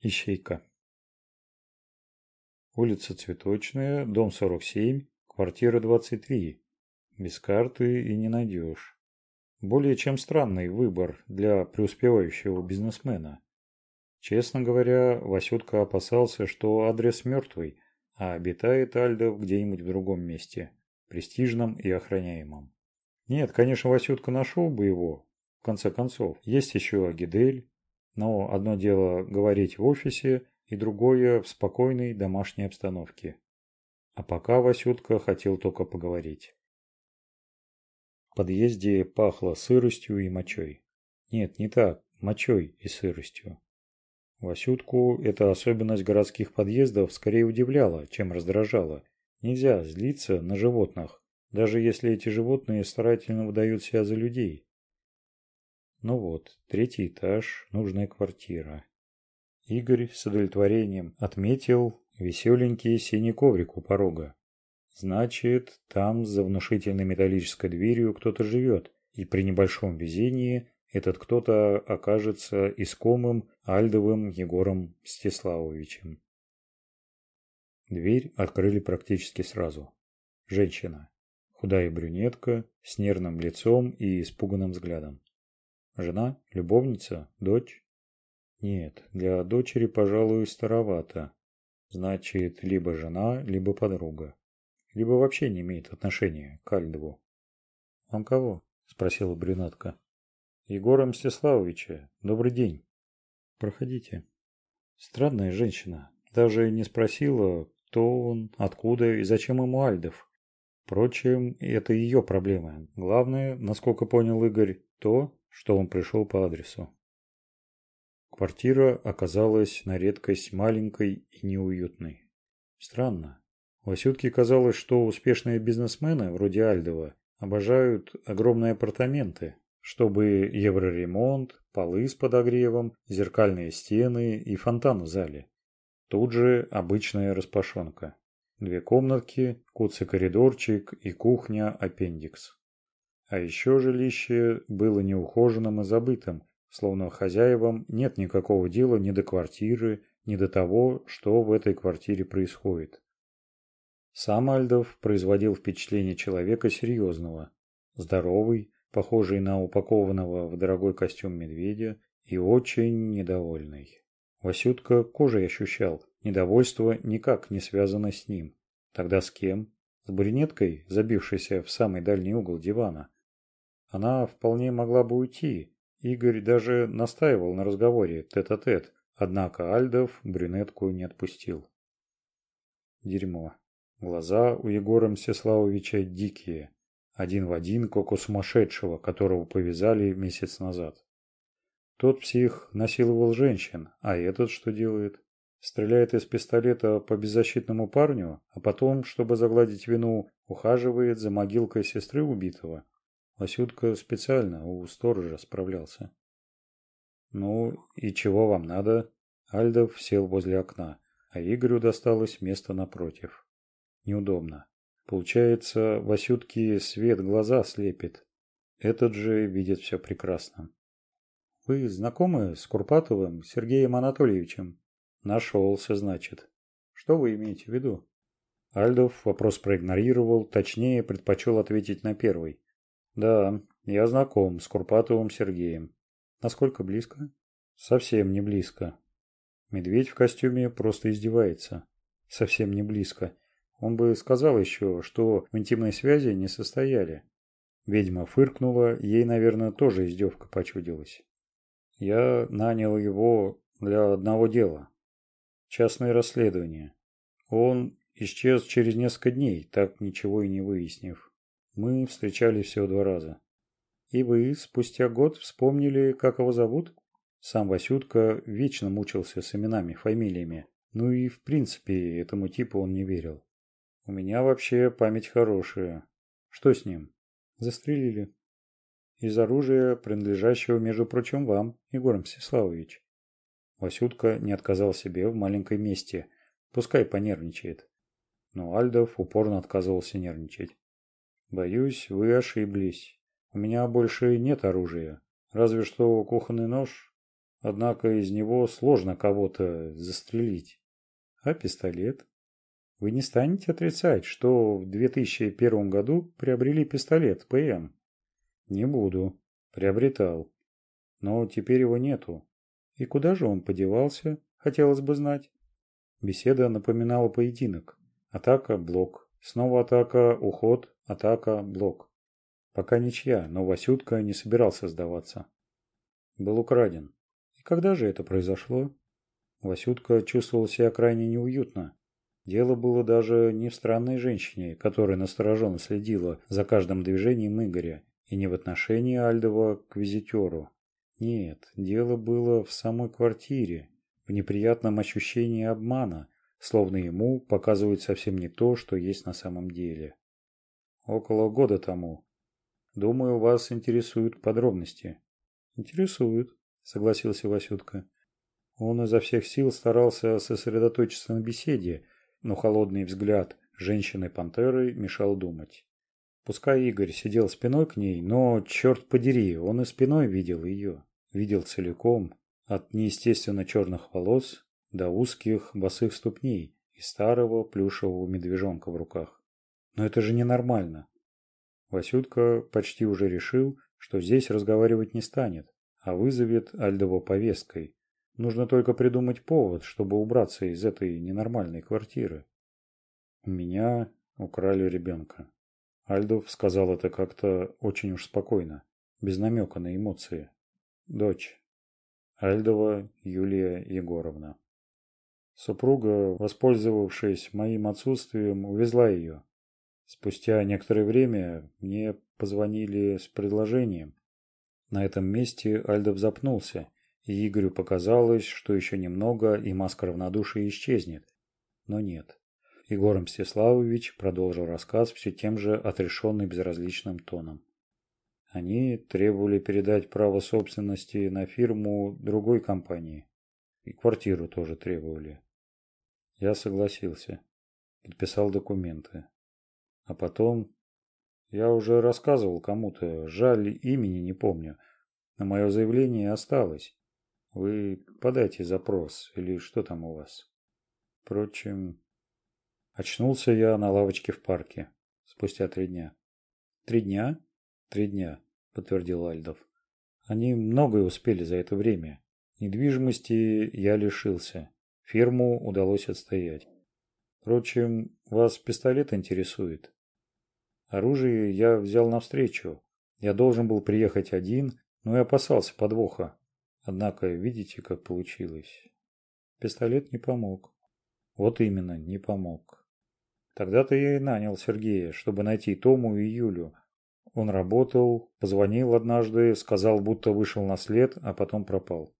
ищейка улица цветочная дом сорок семь квартира двадцать три без карты и не найдешь более чем странный выбор для преуспевающего бизнесмена честно говоря васютка опасался что адрес мертвый а обитает альдов где нибудь в другом месте престижном и охраняемом нет конечно васютка нашел бы его в конце концов есть еще агидель но одно дело говорить в офисе, и другое в спокойной домашней обстановке. А пока Васютка хотел только поговорить. В подъезде пахло сыростью и мочой. Нет, не так, мочой и сыростью. Васютку эта особенность городских подъездов скорее удивляла, чем раздражала. Нельзя злиться на животных, даже если эти животные старательно выдают себя за людей. Ну вот, третий этаж, нужная квартира. Игорь с удовлетворением отметил веселенький синий коврик у порога. Значит, там за внушительной металлической дверью кто-то живет, и при небольшом везении этот кто-то окажется искомым Альдовым Егором Стеславовичем. Дверь открыли практически сразу. Женщина. Худая брюнетка с нервным лицом и испуганным взглядом жена любовница дочь? Нет для дочери пожалуй старовато значит либо жена либо подруга. Либо вообще не имеет отношения к альдову. Он кого спросила брюнетка. Егора мстиславовича. Добрый день проходите странная женщина. Даже не спросила кто он откуда и зачем ему альдов. Впрочем, это ее проблемы. Главное, насколько понял Игорь, то, что он пришел по адресу. Квартира оказалась на редкость маленькой и неуютной. Странно. Васютке казалось, что успешные бизнесмены, вроде Альдова, обожают огромные апартаменты, чтобы евроремонт, полы с подогревом, зеркальные стены и фонтан в зале. Тут же обычная распашонка. Две комнатки, куцый коридорчик и кухня-аппендикс. А еще жилище было неухоженным и забытым, словно хозяевам нет никакого дела ни до квартиры, ни до того, что в этой квартире происходит. Сам Альдов производил впечатление человека серьезного, здоровый, похожий на упакованного в дорогой костюм медведя и очень недовольный. Васютка кожей ощущал, недовольство никак не связано с ним. Тогда с кем? С баринеткой, забившейся в самый дальний угол дивана – она вполне могла бы уйти. Игорь даже настаивал на разговоре тет-а-тет, -тет, однако Альдов брюнетку не отпустил. Дерьмо. Глаза у Егора Мстиславовича дикие. Один в один, как у сумасшедшего, которого повязали месяц назад. Тот псих насиловал женщин, а этот что делает? Стреляет из пистолета по беззащитному парню, а потом, чтобы загладить вину, ухаживает за могилкой сестры убитого. Васютка специально у сторожа справлялся. «Ну и чего вам надо?» Альдов сел возле окна, а Игорю досталось место напротив. Неудобно. Получается, Васютки свет глаза слепит. Этот же видит все прекрасно. «Вы знакомы с Курпатовым Сергеем Анатольевичем?» «Нашелся, значит. Что вы имеете в виду?» Альдов вопрос проигнорировал, точнее предпочел ответить на первый да я знаком с курпатовым сергеем. Насколько близко? Совсем не близко. Медведь в костюме просто издевается. Совсем не близко. Он бы сказал еще что в интимной связи не состояли. Ведьма фыркнула ей наверное тоже издевка почудилась. Я нанял его для одного дела. Частное расследование. Он исчез через несколько дней так ничего и не выяснив мы встречались всего два раза. И вы спустя год вспомнили, как его зовут? Сам Васютка вечно мучился с именами, фамилиями. Ну и в принципе этому типу он не верил. У меня вообще память хорошая. Что с ним? Застрелили. Из оружия, принадлежащего, между прочим, вам, Егор Мстиславович. Васютка не отказал себе в маленькой месте. Пускай понервничает. Но Альдов упорно отказывался нервничать. Боюсь, вы ошиблись. У меня больше нет оружия, разве что кухонный нож. Однако из него сложно кого-то застрелить. А пистолет? Вы не станете отрицать, что в 2001 году приобрели пистолет ПМ? Не буду. Приобретал. Но теперь его нету. И куда же он подевался, хотелось бы знать. Беседа напоминала поединок. Атака, блок. Снова атака, уход, атака, блок. Пока ничья, но Васютка не собирался сдаваться. Был украден. И когда же это произошло? Васютка чувствовал себя крайне неуютно. Дело было даже не в странной женщине, которая настороженно следила за каждым движением Игоря, и не в отношении Альдова к визитеру. Нет, дело было в самой квартире, в неприятном ощущении обмана, словно ему показывают совсем не то, что есть на самом деле около года тому. Думаю, вас интересуют подробности. Интересуют, согласился Васютка. Он изо всех сил старался сосредоточиться на беседе, но холодный взгляд женщины-пантеры мешал думать. Пускай Игорь сидел спиной к ней, но, черт подери, он и спиной видел ее. Видел целиком, от неестественно черных волос до узких босых ступней и старого плюшевого медвежонка в руках но это же ненормально. Васютка почти уже решил что здесь разговаривать не станет а вызовет альдово повесткой. Нужно только придумать повод чтобы убраться из этой ненормальной квартиры. У меня украли ребенка. Альдов сказал это как то очень уж спокойно без намека на эмоции. Дочь. Альдова юлия егоровна. Супруга воспользовавшись моим отсутствием увезла ее Спустя некоторое время мне позвонили с предложением. На этом месте Альдов запнулся, и Игорю показалось, что еще немного, и маска равнодушия исчезнет. Но нет. Егор Мстиславович продолжил рассказ все тем же отрешенно безразличным тоном. Они требовали передать право собственности на фирму другой компании. И квартиру тоже требовали. Я согласился. Подписал документы а потом... Я уже рассказывал кому-то, жаль, имени не помню, но мое заявление осталось. Вы подайте запрос, или что там у вас. Впрочем, очнулся я на лавочке в парке спустя три дня. Три дня? Три дня, подтвердил Альдов. Они многое успели за это время. Недвижимости я лишился. Фирму удалось отстоять. Впрочем, вас пистолет интересует оружие я взял навстречу. Я должен был приехать один, но я опасался подвоха. Однако, видите, как получилось. Пистолет не помог. Вот именно, не помог. Тогда-то я и нанял Сергея, чтобы найти Тому и Юлю. Он работал, позвонил однажды, сказал, будто вышел на след, а потом пропал.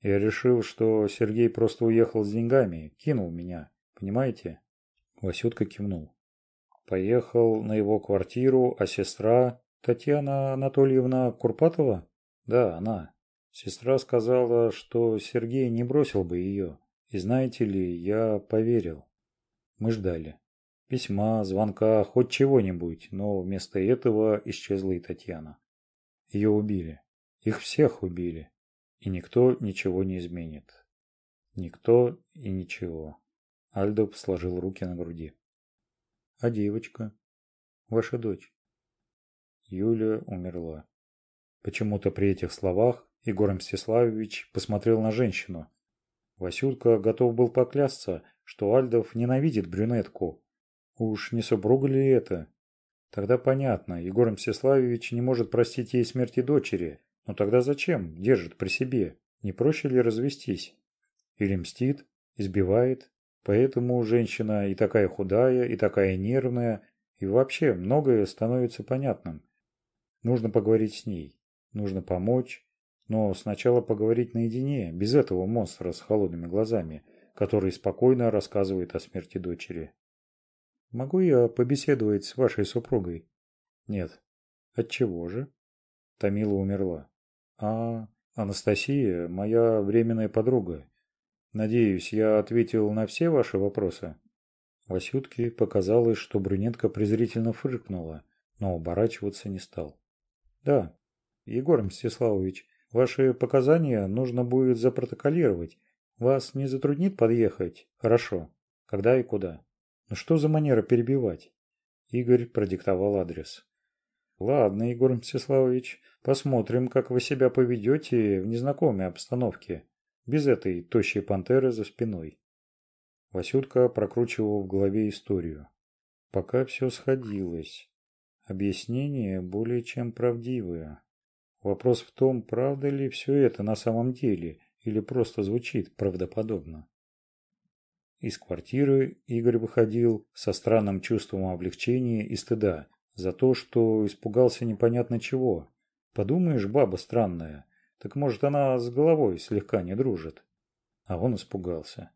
Я решил, что Сергей просто уехал с деньгами, кинул меня, понимаете? Васютка кивнул поехал на его квартиру, а сестра Татьяна Анатольевна Курпатова? Да, она. Сестра сказала, что Сергей не бросил бы ее. И знаете ли, я поверил. Мы ждали. Письма, звонка, хоть чего-нибудь, но вместо этого исчезла и Татьяна. Ее убили. Их всех убили. И никто ничего не изменит. Никто и ничего. Альдоп сложил руки на груди а девочка ваша дочь. Юля умерла. Почему то при этих словах егор мстиславович посмотрел на женщину. Васютка готов был поклясться что альдов ненавидит брюнетку. Уж не супруга ли это? Тогда понятно егор мстиславович не может простить ей смерти дочери. Но тогда зачем держит при себе? Не проще ли развестись? Или мстит избивает? Поэтому женщина и такая худая, и такая нервная, и вообще многое становится понятным. Нужно поговорить с ней, нужно помочь, но сначала поговорить наедине, без этого монстра с холодными глазами, который спокойно рассказывает о смерти дочери. Могу я побеседовать с вашей супругой? Нет. От чего же? Тамила умерла. А Анастасия, моя временная подруга, надеюсь я ответил на все ваши вопросы. Васютке показалось что брюнетка презрительно фыркнула но оборачиваться не стал. Да егор мстиславович ваши показания нужно будет запротоколировать. Вас не затруднит подъехать? Хорошо. Когда и куда? Ну что за манера перебивать? Игорь продиктовал адрес. Ладно егор мстиславович посмотрим как вы себя поведете в незнакомой обстановке без этой тощей пантеры за спиной. Васютка прокручивал в голове историю. Пока все сходилось. Объяснение более чем правдивое. Вопрос в том, правда ли все это на самом деле, или просто звучит правдоподобно. Из квартиры Игорь выходил со странным чувством облегчения и стыда за то, что испугался непонятно чего. Подумаешь, баба странная – так может, она с головой слегка не дружит?» А он испугался.